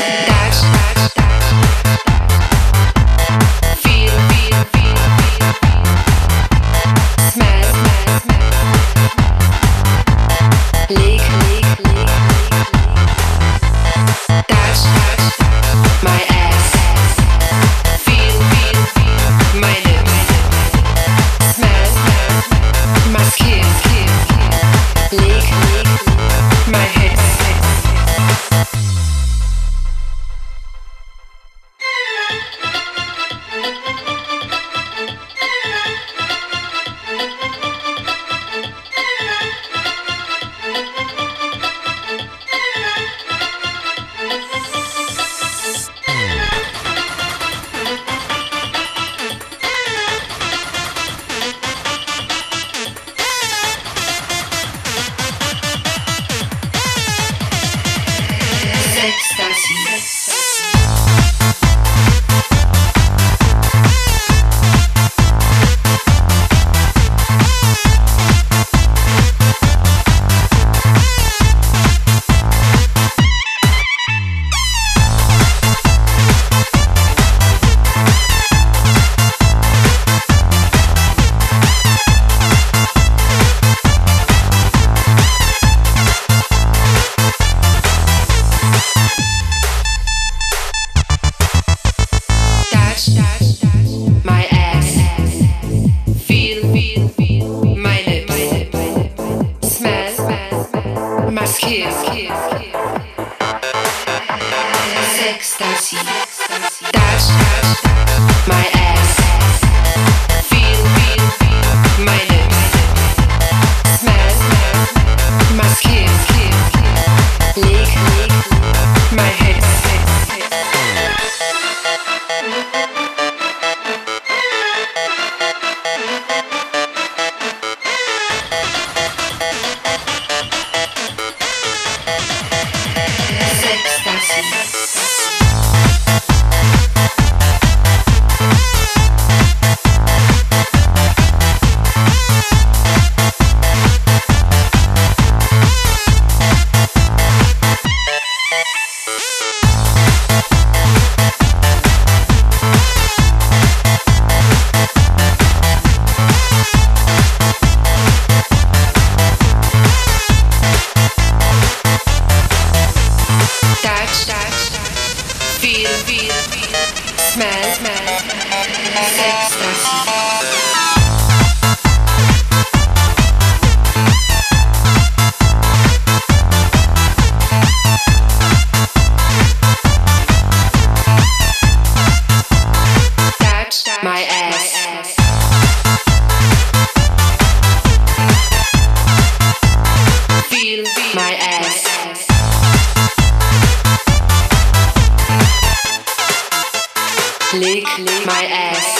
yeah. kiss, kiss, kiss. Ecstasy, touch, touch my ass. Feel, feel, feel my lips. Smell, smell my skin, skin, skin. Lick, lick my hips. Thank feel, smell, smell, sex, lick, lick my ass.